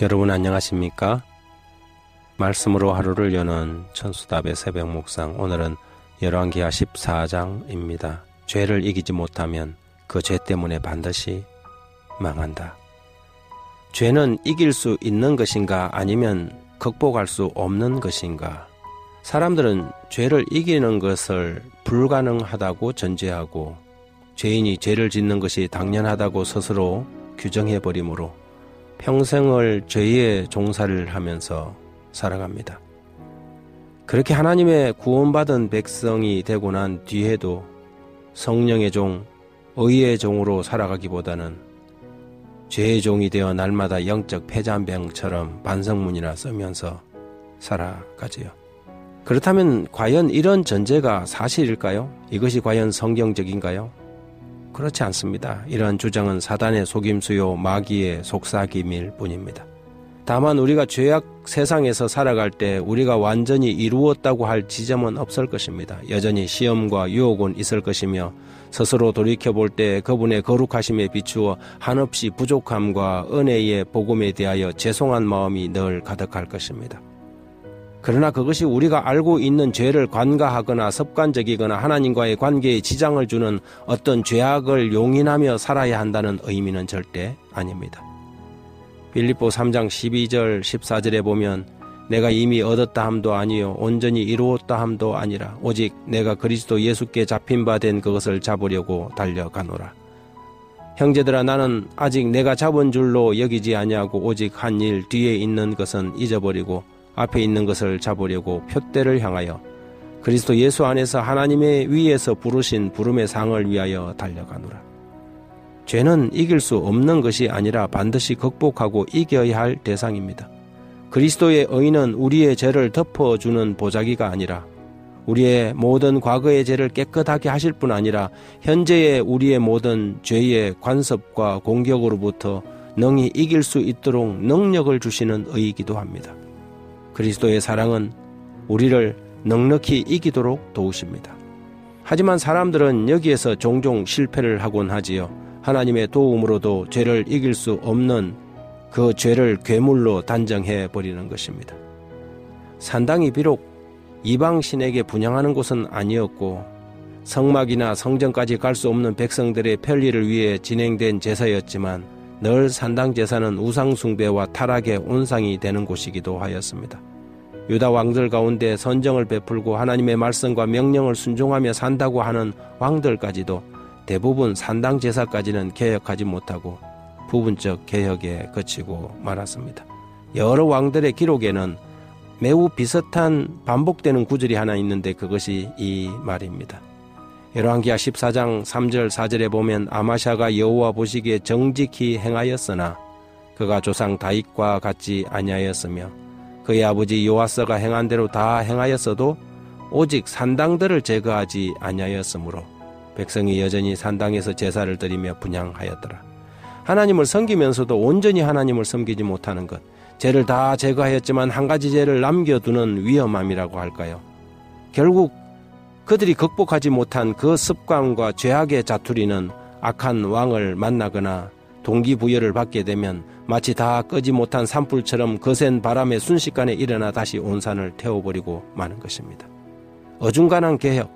여러분 안녕하십니까? 말씀으로 하루를 여는 천수답의 새벽 묵상 오늘은 열왕기하 14장입니다. 죄를 이기지 못하면 그 죄 때문에 반드시 망한다. 죄는 이길 수 있는 것인가 아니면 극복할 수 없는 것인가? 사람들은 죄를 이기는 것을 불가능하다고 전제하고 죄인이 죄를 짓는 것이 당연하다고 스스로 규정해 버리므로 평생을 죄의 종사를 하면서 살아갑니다. 그렇게 하나님의 구원받은 백성이 되고 난 뒤에도 성령의 종, 의의 종으로 살아가기보다는 죄의 종이 되어 날마다 영적 폐잔병처럼 반성문이나 쓰면서 살아가지요. 그렇다면 과연 이런 전제가 사실일까요? 이것이 과연 성경적인가요? 그렇지 않습니다. 이러한 주장은 사단의 속임수요 마귀의 속삭임일 뿐입니다. 다만 우리가 죄악 세상에서 살아갈 때 우리가 완전히 이루었다고 할 지점은 없을 것입니다. 여전히 시험과 유혹은 있을 것이며 스스로 돌이켜볼 때 그분의 거룩하심에 비추어 한없이 부족함과 은혜의 복음에 대하여 죄송한 마음이 늘 가득할 것입니다. 그러나 그것이 우리가 알고 있는 죄를 관가하거나 습관적이거나 하나님과의 관계에 지장을 주는 어떤 죄악을 용인하며 살아야 한다는 의미는 절대 아닙니다. 빌립보 3장 12절 14절에 보면 내가 이미 얻었다 함도 아니요 온전히 이루었다 함도 아니라 오직 내가 그리스도 예수께 잡힌 바 된 그것을 잡으려고 달려가노라. 형제들아 나는 아직 내가 잡은 줄로 여기지 아니하고 오직 한 일 뒤에 있는 것은 잊어버리고 앞에 있는 것을 잡으려고 표대를 향하여 그리스도 예수 안에서 하나님의 위에서 부르신 부름의 상을 위하여 달려가노라. 죄는 이길 수 없는 것이 아니라 반드시 극복하고 이겨야 할 대상입니다. 그리스도의 의는 우리의 죄를 덮어주는 보자기가 아니라 우리의 모든 과거의 죄를 깨끗하게 하실 뿐 아니라 현재의 우리의 모든 죄의 관습과 공격으로부터 능히 이길 수 있도록 능력을 주시는 의이기도 합니다. 그리스도의 사랑은 우리를 넉넉히 이기도록 도우십니다. 하지만 사람들은 여기에서 종종 실패를 하곤 하지요. 하나님의 도움으로도 죄를 이길 수 없는 그 죄를 괴물로 단정해 버리는 것입니다. 산당이 비록 이방신에게 분양하는 곳은 아니었고 성막이나 성전까지 갈 수 없는 백성들의 편리를 위해 진행된 제사였지만 늘 산당 제사는 우상 숭배와 타락의 온상이 되는 곳이기도 하였습니다. 유다 왕들 가운데 선정을 베풀고 하나님의 말씀과 명령을 순종하며 산다고 하는 왕들까지도 대부분 산당 제사까지는 개혁하지 못하고 부분적 개혁에 그치고 말았습니다. 여러 왕들의 기록에는 매우 비슷한 반복되는 구절이 하나 있는데 그것이 이 말입니다. 열왕기하 14장 3절 4절에 보면 아마샤가 여호와 보시기에 정직히 행하였으나 그가 조상 다윗과 같지 아니하였으며 그의 아버지 요아스가 행한 대로 다 행하였어도 오직 산당들을 제거하지 아니하였으므로 백성이 여전히 산당에서 제사를 드리며 분양하였더라. 하나님을 섬기면서도 온전히 하나님을 섬기지 못하는 것, 죄를 다 제거하였지만 한 가지 죄를 남겨두는 위험함이라고 할까요? 결국 그들이 극복하지 못한 그 습관과 죄악의 자투리는 악한 왕을 만나거나 동기부여를 받게 되면 마치 다 끄지 못한 산불처럼 거센 바람에 순식간에 일어나 다시 온 산을 태워버리고 마는 것입니다. 어중간한 개혁,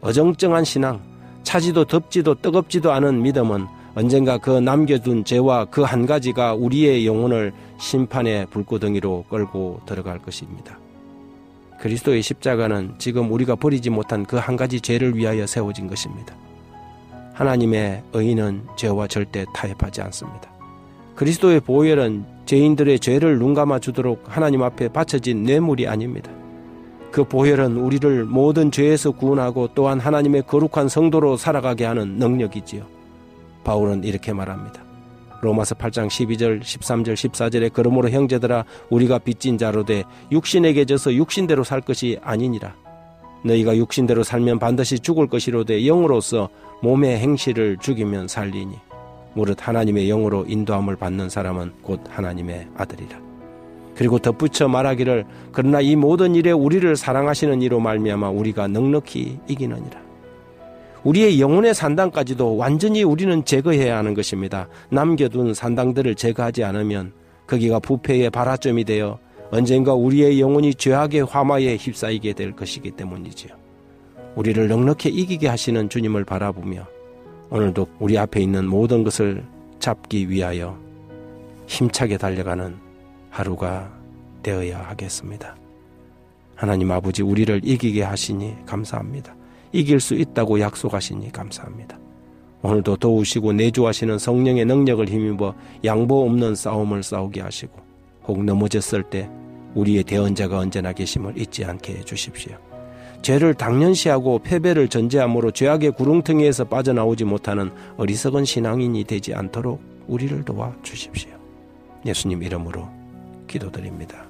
어정쩡한 신앙, 차지도 덥지도 뜨겁지도 않은 믿음은 언젠가 그 남겨둔 죄와 그 한 가지가 우리의 영혼을 심판의 불구덩이로 끌고 들어갈 것입니다. 그리스도의 십자가는 지금 우리가 버리지 못한 그 한 가지 죄를 위하여 세워진 것입니다. 하나님의 의인은 죄와 절대 타협하지 않습니다. 그리스도의 보혈은 죄인들의 죄를 눈감아 주도록 하나님 앞에 바쳐진 뇌물이 아닙니다. 그 보혈은 우리를 모든 죄에서 구원하고 또한 하나님의 거룩한 성도로 살아가게 하는 능력이지요. 바울은 이렇게 말합니다. 로마서 8장 12절, 13절, 14절에 그러므로 형제들아 우리가 빚진 자로 돼 육신에게 져서 육신대로 살 것이 아니니라. 너희가 육신대로 살면 반드시 죽을 것이로되 영으로서 몸의 행실을 죽이면 살리니 무릇 하나님의 영으로 인도함을 받는 사람은 곧 하나님의 아들이라. 그리고 덧붙여 말하기를 그러나 이 모든 일에 우리를 사랑하시는 이로 말미암아 우리가 넉넉히 이기느니라. 우리의 영혼의 산당까지도 완전히 우리는 제거해야 하는 것입니다. 남겨둔 산당들을 제거하지 않으면 거기가 부패의 발화점이 되어 언젠가 우리의 영혼이 죄악의 화마에 휩싸이게 될 것이기 때문이지요. 우리를 넉넉히 이기게 하시는 주님을 바라보며 오늘도 우리 앞에 있는 모든 것을 잡기 위하여 힘차게 달려가는 하루가 되어야 하겠습니다. 하나님 아버지 우리를 이기게 하시니 감사합니다. 이길 수 있다고 약속하시니 감사합니다. 오늘도 도우시고 내주하시는 성령의 능력을 힘입어 양보 없는 싸움을 싸우게 하시고 혹 넘어졌을 때 우리의 대언자가 언제나 계심을 잊지 않게 해주십시오. 죄를 당연시하고 패배를 전제함으로 죄악의 구렁텅이에서 빠져나오지 못하는 어리석은 신앙인이 되지 않도록 우리를 도와 주십시오. 예수님 이름으로 기도드립니다.